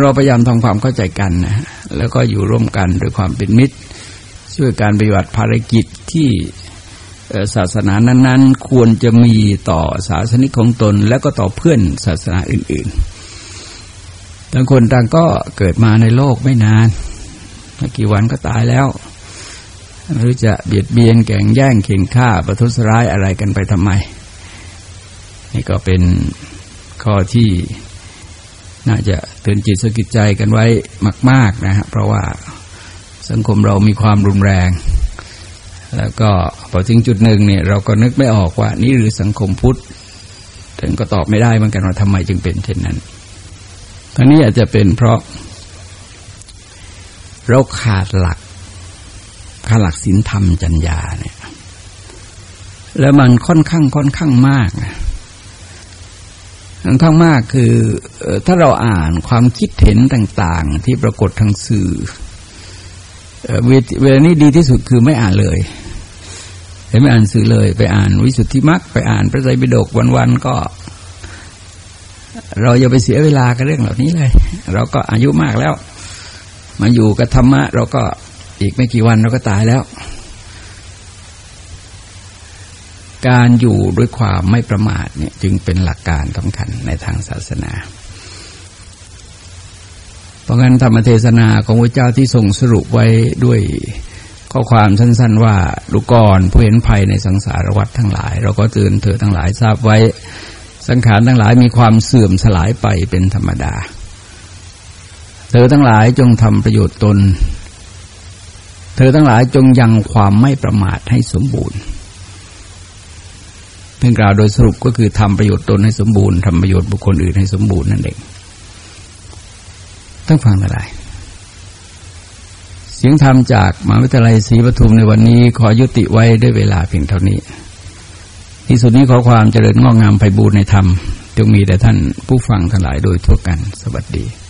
เราพยายามทำความเข้าใจกันนะแล้วก็อยู่ร่วมกันด้วยความเป็นมิตร ช่วยการปฏิบัติภารกิจที่ศาสนานั้น ๆ ควรจะมีต่อศาสนิกของตน และก็ต่อเพื่อนศาสนาอื่นๆทั้งคนต่างก็เกิดมาในโลกไม่นานไม่กี่วันก็ตายแล้ว หรือจะเบียดเบียนแก่งแย่งเข่งฆ่าประทุษร้ายอะไรกันไปทำไม นี่ก็เป็น ข้อที่น่าจะเตือนจิตสกิจใจกันไว้มาก ๆนะฮะเพราะว่าสังคมเรามีความรุนแรง แล้วก็พอถึงจุดหนึ่งเนี่ย เราก็นึกไม่ออกว่า นี่หรือสังคมพุทธถึงก็ตอบไม่ได้เหมือนกันว่าทำไมจึงเป็นเช่นนั้นทั้งนี้อาจจะเป็นเพราะ เราขาดหลักขาดหลักศีลธรรมจัญญาเนี่ย แล้วมันค่อนข้างค่อนข้างมากค่อน ข้างมากคือถ้าเราอ่านความคิดเห็นต่าง ๆ ที่ปรากฏทางสื่อเวลานี้ดีที่สุดคือไม่อ่านเลยไม่อ่านสื่อเลย ไปอ่านวิสุทธิมรรคไปอ่านพระไตรปิฎกวันๆก็ เราอย่าไปเสียเวลากับเรื่องเหล่านี้เลย เราก็อายุมากแล้ว มาอยู่กับธรรมะ เราก็อีกไม่กี่วันเราก็ตายแล้ว การอยู่ด้วยความไม่ประมาทเนี่ยจึงเป็นหลักการสำคัญในทางศาสนา เพราะงั้นธรรมเทศนาของพระเจ้าที่ทรงสรุปไว้ด้วยข้อความสั้น ๆ ว่าดูก่อนผู้เห็นภัยในสังสารวัฏทั้งหลาย เราก็เตือนเธอทั้งหลายทราบไว้ สังขารทั้งหลายมีความเสื่อมสลายไปเป็นธรรมดา เธอทั้งหลายจงทำประโยชน์ตน เธอทั้งหลายจงยังความไม่ประมาทให้สมบูรณ์ เป็นกล่าวโดยสรุปก็คือทำประโยชน์ตนให้สมบูรณ์ทำประโยชน์บุคคลอื่นให้สมบูรณ์นั่นเองต้องฟังอะไร เสียงธรรมจากมหาวิทยาลัยศรีปทุมในวันนี้ขอยุติไว้ด้วยเวลาเพียงเท่านี้ ที่สุดนี้ขอความเจริญงอกงามไพบูรณ์ในธรรม จงมีแต่ท่านผู้ฟังทั้งหลายโดยทั่วกัน สวัสดี